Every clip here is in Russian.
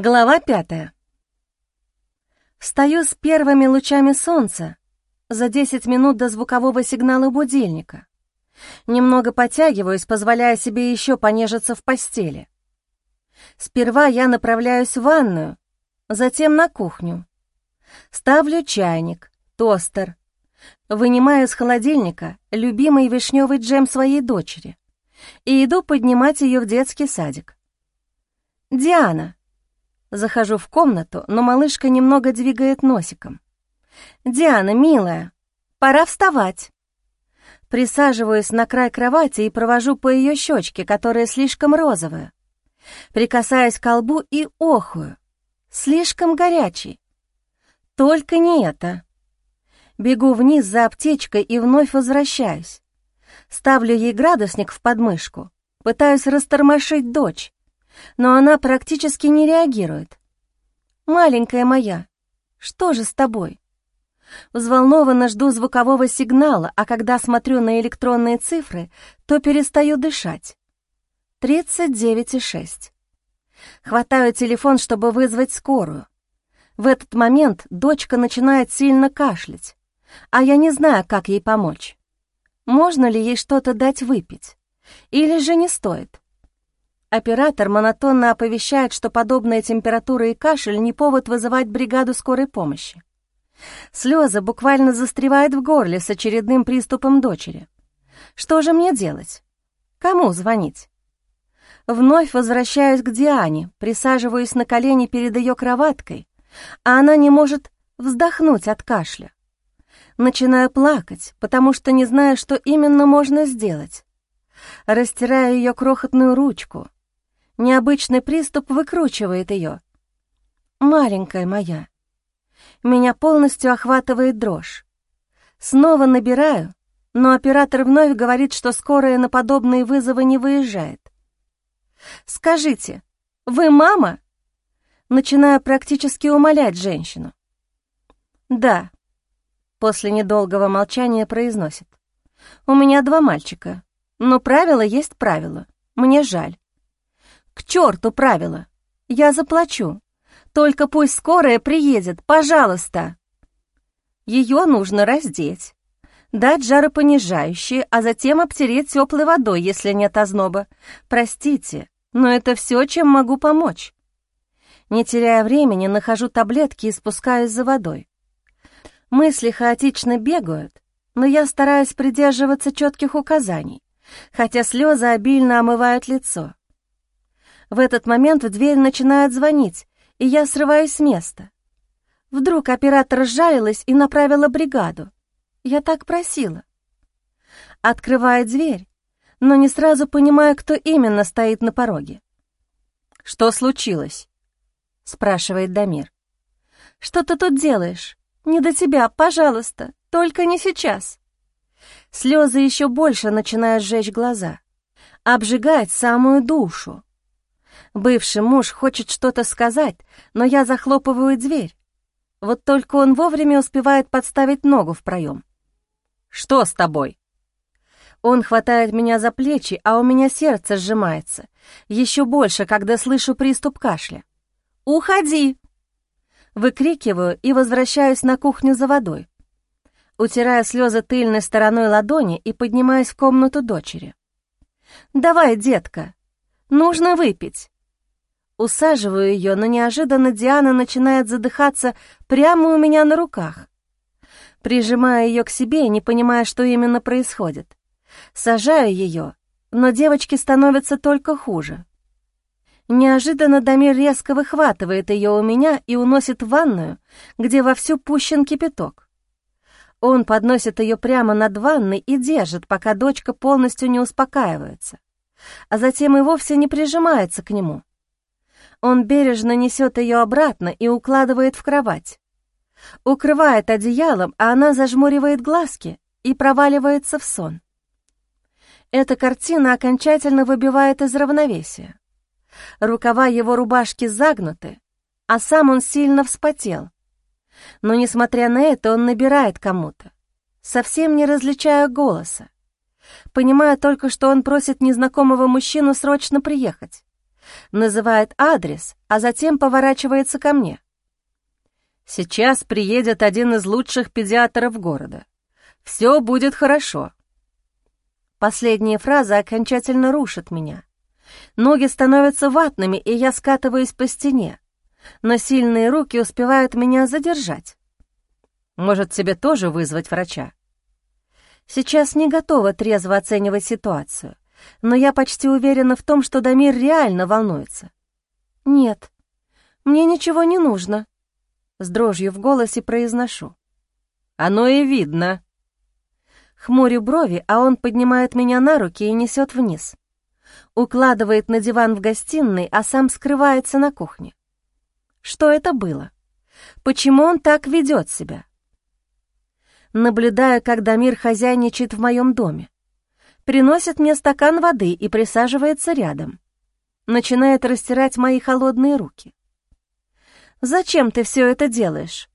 Глава пятая. Встаю с первыми лучами солнца за 10 минут до звукового сигнала будильника. Немного подтягиваюсь, позволяя себе еще понежиться в постели. Сперва я направляюсь в ванную, затем на кухню. Ставлю чайник, тостер. Вынимаю из холодильника любимый вишневый джем своей дочери и иду поднимать ее в детский садик. «Диана», Захожу в комнату, но малышка немного двигает носиком. «Диана, милая, пора вставать». Присаживаюсь на край кровати и провожу по ее щечке, которая слишком розовая. Прикасаюсь к колбу и охую. Слишком горячий. Только не это. Бегу вниз за аптечкой и вновь возвращаюсь. Ставлю ей градусник в подмышку. Пытаюсь растормошить дочь но она практически не реагирует. «Маленькая моя, что же с тобой?» Взволнованно жду звукового сигнала, а когда смотрю на электронные цифры, то перестаю дышать. 39,6. Хватаю телефон, чтобы вызвать скорую. В этот момент дочка начинает сильно кашлять, а я не знаю, как ей помочь. Можно ли ей что-то дать выпить? Или же не стоит? Оператор монотонно оповещает, что подобная температура и кашель не повод вызывать бригаду скорой помощи. Слезы буквально застревают в горле с очередным приступом дочери. Что же мне делать? Кому звонить? Вновь возвращаюсь к Диане, присаживаюсь на колени перед ее кроваткой, а она не может вздохнуть от кашля. Начинаю плакать, потому что не знаю, что именно можно сделать. Растираю ее крохотную ручку, Необычный приступ выкручивает ее. Маленькая моя. Меня полностью охватывает дрожь. Снова набираю, но оператор вновь говорит, что скорая на подобные вызовы не выезжает. «Скажите, вы мама?» Начинаю практически умолять женщину. «Да», — после недолгого молчания произносит. «У меня два мальчика, но правило есть правило. Мне жаль. К черту правила. Я заплачу. Только пусть скорая приедет, пожалуйста. Ее нужно раздеть, дать жаропонижающее, а затем обтереть теплой водой, если нет озноба. Простите, но это все, чем могу помочь. Не теряя времени, нахожу таблетки и спускаюсь за водой. Мысли хаотично бегают, но я стараюсь придерживаться четких указаний, хотя слезы обильно омывают лицо. В этот момент в дверь начинает звонить, и я срываюсь с места. Вдруг оператор сжалилась и направила бригаду. Я так просила. Открываю дверь, но не сразу понимаю, кто именно стоит на пороге. «Что случилось?» — спрашивает Дамир. «Что ты тут делаешь? Не до тебя, пожалуйста, только не сейчас». Слезы еще больше начинают сжечь глаза, обжигать самую душу. Бывший муж хочет что-то сказать, но я захлопываю дверь. Вот только он вовремя успевает подставить ногу в проем. «Что с тобой?» Он хватает меня за плечи, а у меня сердце сжимается. Еще больше, когда слышу приступ кашля. «Уходи!» Выкрикиваю и возвращаюсь на кухню за водой. Утирая слезы тыльной стороной ладони и поднимаюсь в комнату дочери. «Давай, детка, нужно выпить!» Усаживаю ее, но неожиданно Диана начинает задыхаться прямо у меня на руках. Прижимаю ее к себе, не понимая, что именно происходит. Сажаю ее, но девочке становится только хуже. Неожиданно Дамир резко выхватывает ее у меня и уносит в ванную, где вовсю пущен кипяток. Он подносит ее прямо над ванной и держит, пока дочка полностью не успокаивается, а затем и вовсе не прижимается к нему. Он бережно несет ее обратно и укладывает в кровать. Укрывает одеялом, а она зажмуривает глазки и проваливается в сон. Эта картина окончательно выбивает из равновесия. Рукава его рубашки загнуты, а сам он сильно вспотел. Но, несмотря на это, он набирает кому-то, совсем не различая голоса. Понимая только, что он просит незнакомого мужчину срочно приехать называет адрес, а затем поворачивается ко мне. «Сейчас приедет один из лучших педиатров города. Все будет хорошо». Последняя фраза окончательно рушит меня. Ноги становятся ватными, и я скатываюсь по стене, но сильные руки успевают меня задержать. Может, тебе тоже вызвать врача? Сейчас не готова трезво оценивать ситуацию, но я почти уверена в том, что Дамир реально волнуется. «Нет, мне ничего не нужно», — с дрожью в голосе произношу. «Оно и видно». Хмурю брови, а он поднимает меня на руки и несет вниз. Укладывает на диван в гостиной, а сам скрывается на кухне. Что это было? Почему он так ведет себя? Наблюдая, как Дамир хозяйничает в моем доме. Приносит мне стакан воды и присаживается рядом. Начинает растирать мои холодные руки. «Зачем ты все это делаешь?»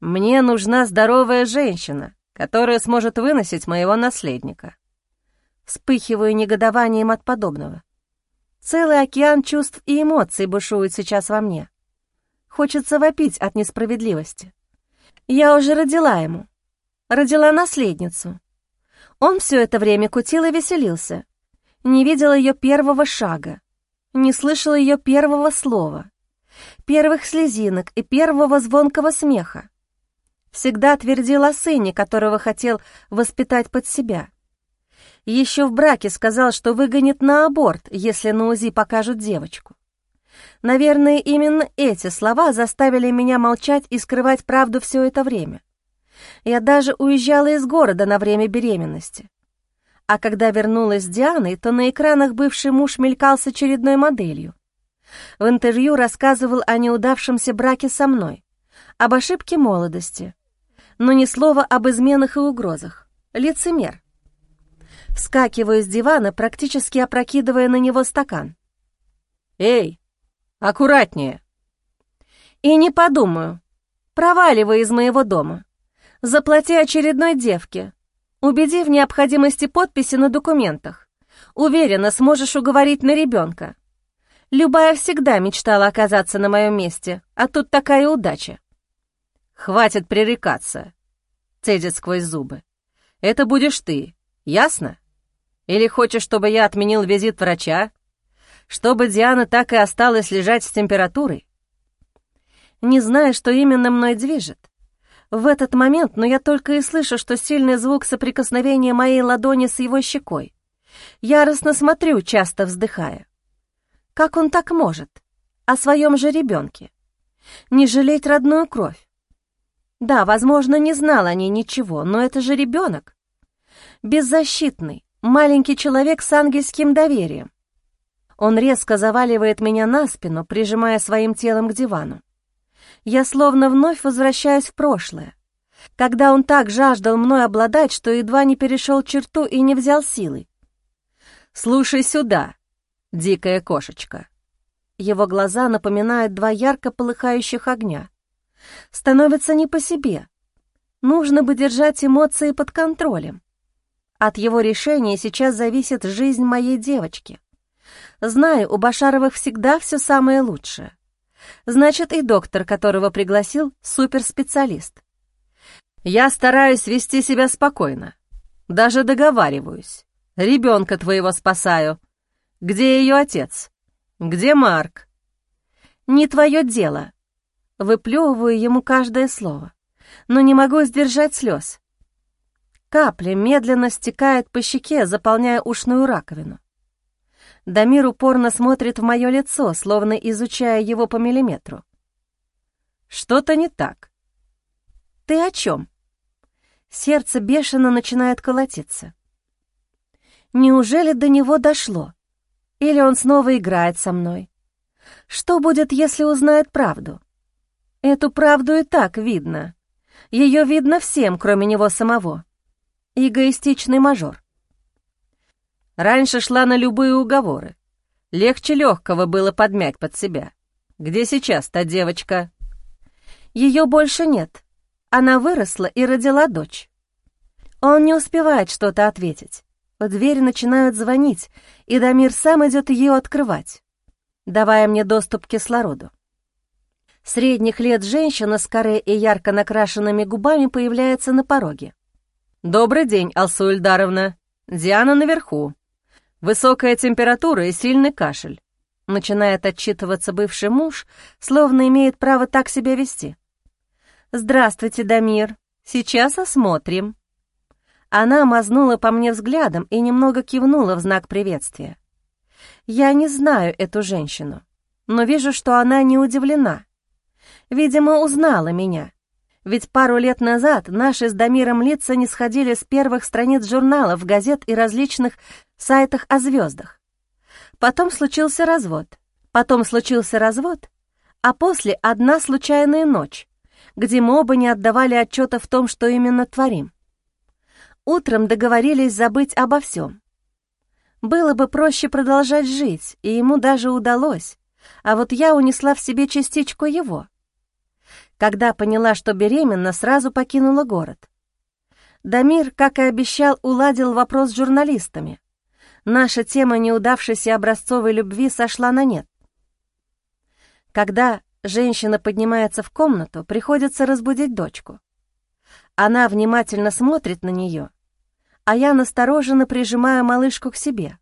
«Мне нужна здоровая женщина, которая сможет выносить моего наследника». Вспыхиваю негодованием от подобного. Целый океан чувств и эмоций бушует сейчас во мне. Хочется вопить от несправедливости. Я уже родила ему. Родила наследницу. Он все это время кутил и веселился. Не видел ее первого шага. Не слышал ее первого слова. Первых слезинок и первого звонкого смеха. Всегда твердил о сыне, которого хотел воспитать под себя. Еще в браке сказал, что выгонит на аборт, если на УЗИ покажут девочку. Наверное, именно эти слова заставили меня молчать и скрывать правду все это время. Я даже уезжала из города на время беременности. А когда вернулась с Дианой, то на экранах бывший муж мелькал с очередной моделью. В интервью рассказывал о неудавшемся браке со мной, об ошибке молодости, но ни слова об изменах и угрозах. Лицемер. Вскакиваю с дивана, практически опрокидывая на него стакан. «Эй, Аккуратнее. И не подумаю. Проваливай из моего дома. Заплати очередной девке. Убеди в необходимости подписи на документах. Уверена, сможешь уговорить на ребенка. Любая всегда мечтала оказаться на моем месте, а тут такая удача. Хватит пререкаться, цедит сквозь зубы. Это будешь ты, ясно? Или хочешь, чтобы я отменил визит врача чтобы Диана так и осталась лежать с температурой? Не знаю, что именно мной движет. В этот момент, но я только и слышу, что сильный звук соприкосновения моей ладони с его щекой. Яростно смотрю, часто вздыхая. Как он так может? О своем же ребенке. Не жалеть родную кровь. Да, возможно, не знал о ней ничего, но это же ребенок. Беззащитный, маленький человек с ангельским доверием. Он резко заваливает меня на спину, прижимая своим телом к дивану. Я словно вновь возвращаюсь в прошлое, когда он так жаждал мной обладать, что едва не перешел черту и не взял силы. «Слушай сюда, дикая кошечка». Его глаза напоминают два ярко полыхающих огня. Становится не по себе. Нужно бы держать эмоции под контролем. От его решения сейчас зависит жизнь моей девочки. Знаю, у Башаровых всегда все самое лучшее. Значит, и доктор, которого пригласил, суперспециалист. Я стараюсь вести себя спокойно. Даже договариваюсь. Ребенка твоего спасаю. Где ее отец? Где Марк? Не твое дело. Выплевываю ему каждое слово, но не могу сдержать слез. Капля медленно стекает по щеке, заполняя ушную раковину. Дамир упорно смотрит в мое лицо, словно изучая его по миллиметру. «Что-то не так». «Ты о чем?» Сердце бешено начинает колотиться. Неужели до него дошло? Или он снова играет со мной? Что будет, если узнает правду? Эту правду и так видно. Ее видно всем, кроме него самого. Эгоистичный мажор. Раньше шла на любые уговоры. Легче легкого было подмять под себя. Где сейчас та девочка? Ее больше нет. Она выросла и родила дочь. Он не успевает что-то ответить. В двери начинают звонить, и Дамир сам идет ее открывать. давая мне доступ к кислороду. Средних лет женщина с коре и ярко накрашенными губами появляется на пороге. «Добрый день, Алсу Ильдаровна. Диана наверху. Высокая температура и сильный кашель». Начинает отчитываться бывший муж, словно имеет право так себя вести. «Здравствуйте, Дамир. Сейчас осмотрим». Она мазнула по мне взглядом и немного кивнула в знак приветствия. Я не знаю эту женщину, но вижу, что она не удивлена. Видимо, узнала меня. Ведь пару лет назад наши с Дамиром лица не сходили с первых страниц журналов, газет и различных сайтах о звездах. Потом случился развод. Потом случился развод, а после одна случайная ночь, где мы оба не отдавали отчета в том, что именно творим. Утром договорились забыть обо всем. Было бы проще продолжать жить, и ему даже удалось, а вот я унесла в себе частичку его — когда поняла, что беременна, сразу покинула город. Дамир, как и обещал, уладил вопрос с журналистами. Наша тема неудавшейся образцовой любви сошла на нет. Когда женщина поднимается в комнату, приходится разбудить дочку. Она внимательно смотрит на нее, а я настороженно прижимаю малышку к себе.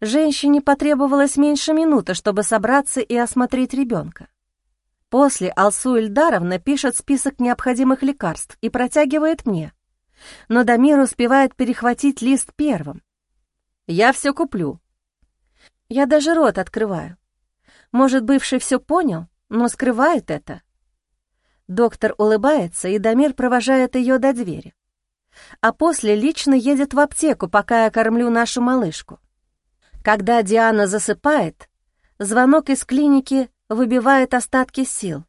Женщине потребовалось меньше минуты, чтобы собраться и осмотреть ребенка. После Алсу Ильдаровна пишет список необходимых лекарств и протягивает мне. Но Дамир успевает перехватить лист первым. «Я все куплю». Я даже рот открываю. Может, бывший все понял, но скрывает это. Доктор улыбается, и Дамир провожает ее до двери. А после лично едет в аптеку, пока я кормлю нашу малышку. Когда Диана засыпает, звонок из клиники выбивает остатки сил.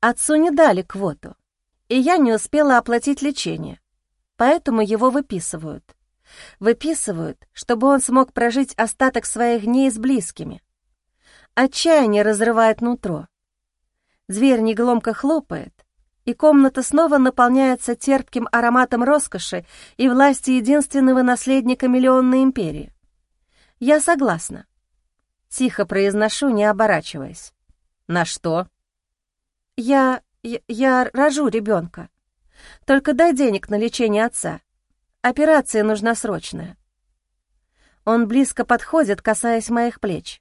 Отцу не дали квоту, и я не успела оплатить лечение, поэтому его выписывают. Выписывают, чтобы он смог прожить остаток своих дней с близкими. Отчаяние разрывает нутро. Зверь негромко хлопает, и комната снова наполняется терпким ароматом роскоши и власти единственного наследника миллионной империи. Я согласна. Тихо произношу, не оборачиваясь. «На что?» «Я... я, я рожу ребенка. Только дай денег на лечение отца. Операция нужна срочная». Он близко подходит, касаясь моих плеч.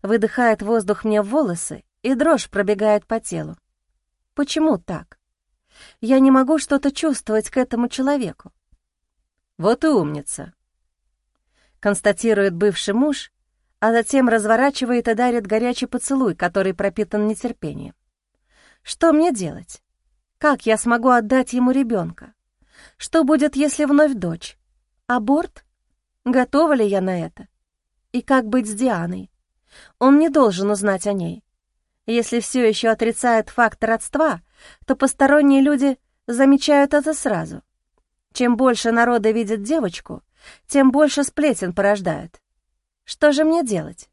Выдыхает воздух мне в волосы, и дрожь пробегает по телу. Почему так? Я не могу что-то чувствовать к этому человеку. «Вот и умница», — констатирует бывший муж а затем разворачивает и дарит горячий поцелуй, который пропитан нетерпением. Что мне делать? Как я смогу отдать ему ребенка? Что будет, если вновь дочь? Аборт? Готова ли я на это? И как быть с Дианой? Он не должен узнать о ней. Если все еще отрицает факт родства, то посторонние люди замечают это сразу. Чем больше народа видит девочку, тем больше сплетен порождают. Что же мне делать?